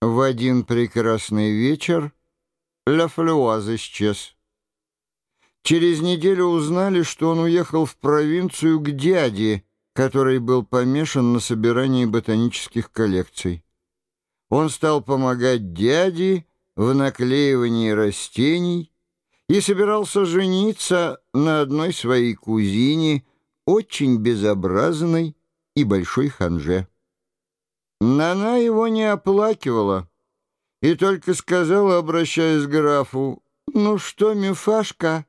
В один прекрасный вечер Ля Флюаз исчез. Через неделю узнали, что он уехал в провинцию к дяде, который был помешан на собирании ботанических коллекций. Он стал помогать дяде в наклеивании растений и собирался жениться на одной своей кузине, очень безобразной и большой ханже. Нана его не оплакивала и только сказала, обращаясь к графу, «Ну что, Мюфашка,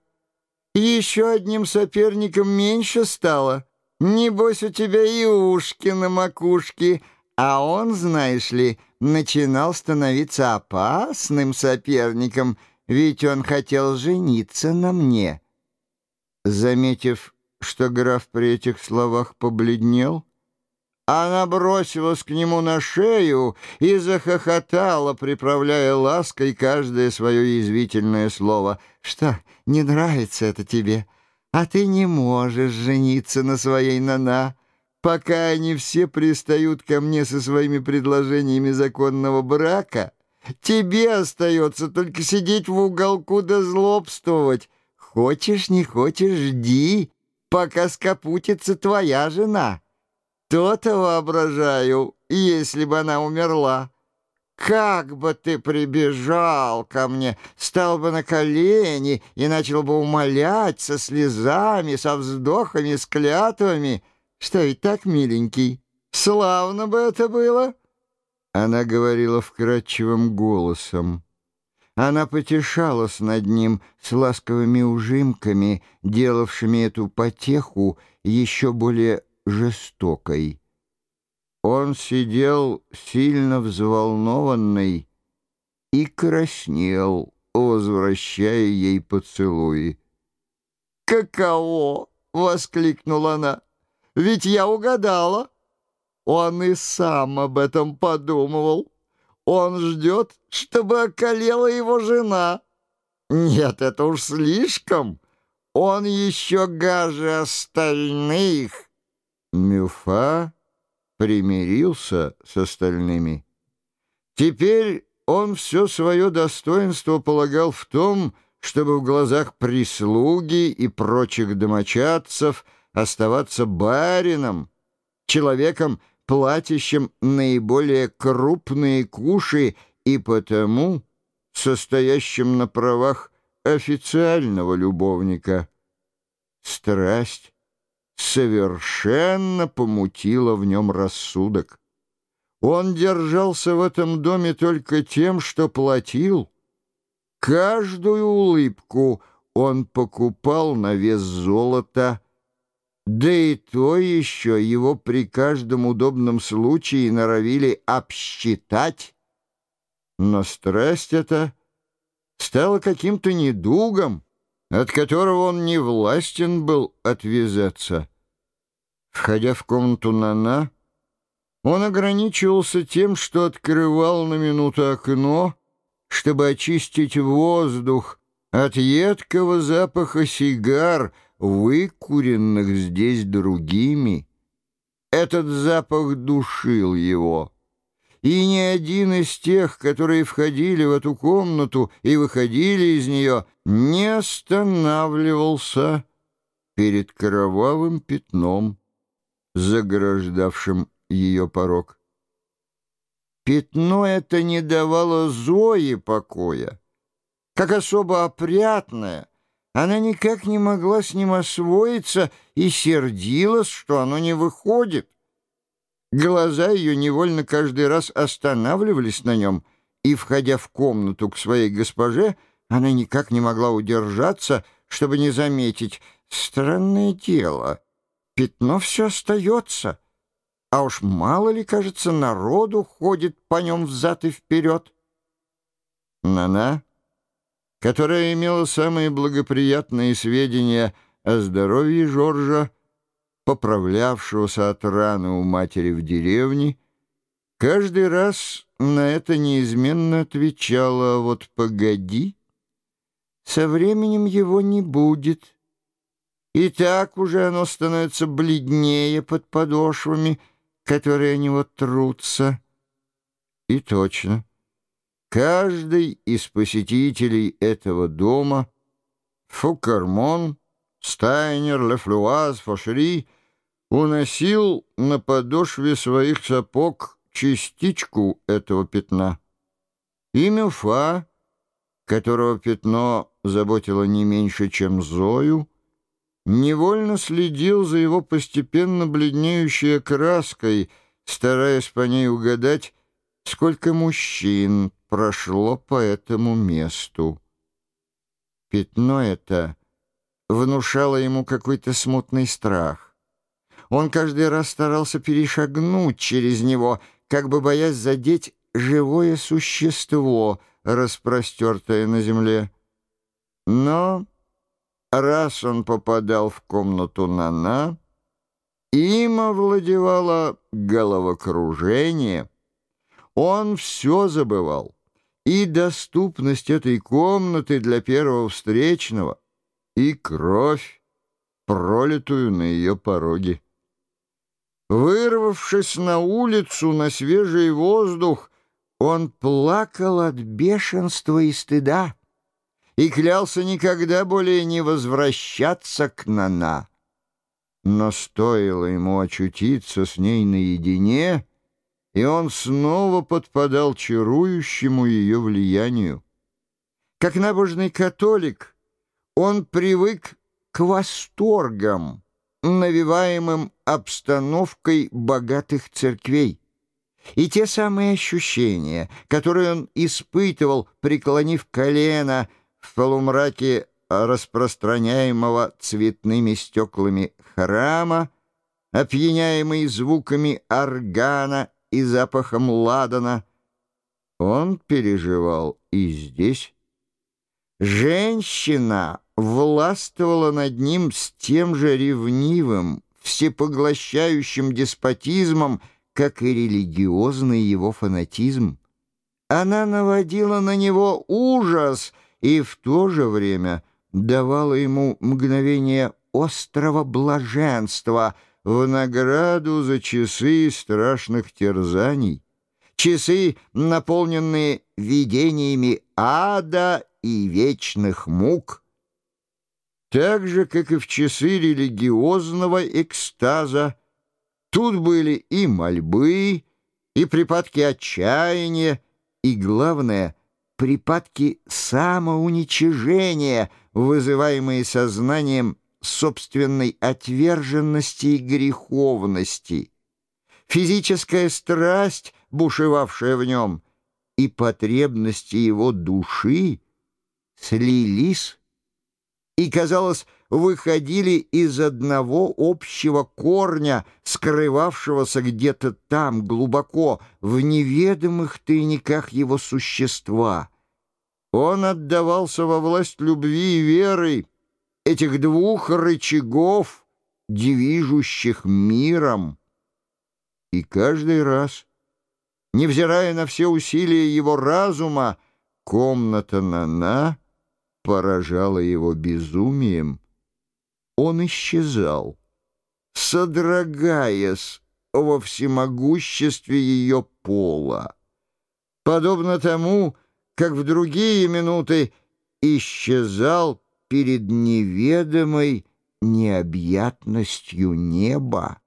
еще одним соперником меньше стало. Небось, у тебя и ушки на макушке, а он, знаешь ли, начинал становиться опасным соперником, ведь он хотел жениться на мне». Заметив, что граф при этих словах побледнел, она бросилась к нему на шею и захохотала, приправляя лаской каждое свое язвительное слово. «Что, не нравится это тебе? А ты не можешь жениться на своей Нана, пока они все пристают ко мне со своими предложениями законного брака. Тебе остается только сидеть в уголку да злобствовать. Хочешь, не хочешь, жди, пока скопутится твоя жена». То-то воображаю, если бы она умерла. Как бы ты прибежал ко мне, стал бы на колени и начал бы умолять со слезами, со вздохами, с клятвами. Что ведь так, миленький? Славно бы это было!» Она говорила вкрадчивым голосом. Она потешалась над ним с ласковыми ужимками, делавшими эту потеху еще более жестокой. Он сидел сильно взволнованный и краснел, возвращая ей поцелуи. «Каково!» — воскликнула она. «Ведь я угадала!» Он и сам об этом подумывал. Он ждет, чтобы околела его жена. Нет, это уж слишком. Он еще гаже остальных. Мюфа примирился с остальными. Теперь он все свое достоинство полагал в том, чтобы в глазах прислуги и прочих домочадцев оставаться барином, человеком, платящим наиболее крупные куши и потому состоящим на правах официального любовника. Страсть совершенно помутило в нем рассудок. Он держался в этом доме только тем, что платил. Каждую улыбку он покупал на вес золота, да и то еще его при каждом удобном случае норовили обсчитать. Но страсть эта стала каким-то недугом, от которого он не властен был отвязаться. Входя в комнату Нана, он ограничивался тем, что открывал на минуту окно, чтобы очистить воздух от едкого запаха сигар, выкуренных здесь другими. Этот запах душил его и ни один из тех, которые входили в эту комнату и выходили из нее, не останавливался перед кровавым пятном, заграждавшим ее порог. Пятно это не давало Зое покоя. Как особо опрятная, она никак не могла с ним освоиться и сердилась, что оно не выходит. Глаза ее невольно каждый раз останавливались на нем, и, входя в комнату к своей госпоже, она никак не могла удержаться, чтобы не заметить. Странное дело, пятно все остается, а уж мало ли, кажется, народу ходит по нем взад и вперед. Нана, которая имела самые благоприятные сведения о здоровье Жоржа, поправлявшегося от раны у матери в деревне, каждый раз на это неизменно отвечала «Вот погоди, со временем его не будет». И так уже оно становится бледнее под подошвами, которые о него трутся. И точно, Каждый из посетителей этого дома Фукармон, Стайнер, Лефлюаз, Фошери уносил на подошве своих сапог частичку этого пятна. И Мюфа, которого пятно заботило не меньше, чем Зою, невольно следил за его постепенно бледнеющей краской, стараясь по ней угадать, сколько мужчин прошло по этому месту. Пятно это внушало ему какой-то смутный страх. Он каждый раз старался перешагнуть через него, как бы боясь задеть живое существо, распростертое на земле. Но раз он попадал в комнату Нана, им овладевало головокружение. Он все забывал. И доступность этой комнаты для первого встречного, и кровь, пролитую на ее пороге. Вырвавшись на улицу, на свежий воздух, он плакал от бешенства и стыда и клялся никогда более не возвращаться к Нана. Но стоило ему очутиться с ней наедине, и он снова подпадал чарующему ее влиянию. Как набожный католик, он привык к восторгам, навиваемым обстановкой богатых церквей. И те самые ощущения, которые он испытывал, преклонив колено в полумраке распространяемого цветными стеклами храма, опьяняемый звуками органа и запахом ладана, он переживал и здесь. Женщина властвовала над ним с тем же ревнивым, всепоглощающим деспотизмом, как и религиозный его фанатизм. Она наводила на него ужас и в то же время давала ему мгновение острого блаженства в награду за часы страшных терзаний, часы, наполненные видениями ада и вечных мук, так же, как и в часы религиозного экстаза, тут были и мольбы, и припадки отчаяния, и, главное, припадки самоуничижения, вызываемые сознанием собственной отверженности и греховности, физическая страсть, бушевавшая в нем, и потребности его души слились и, казалось, выходили из одного общего корня, скрывавшегося где-то там, глубоко, в неведомых тайниках его существа. Он отдавался во власть любви и веры этих двух рычагов, движущих миром. И каждый раз, невзирая на все усилия его разума, комната Нана — поражало его безумием, он исчезал, содрогаясь во всемогуществе ее пола, подобно тому, как в другие минуты исчезал перед неведомой необъятностью неба.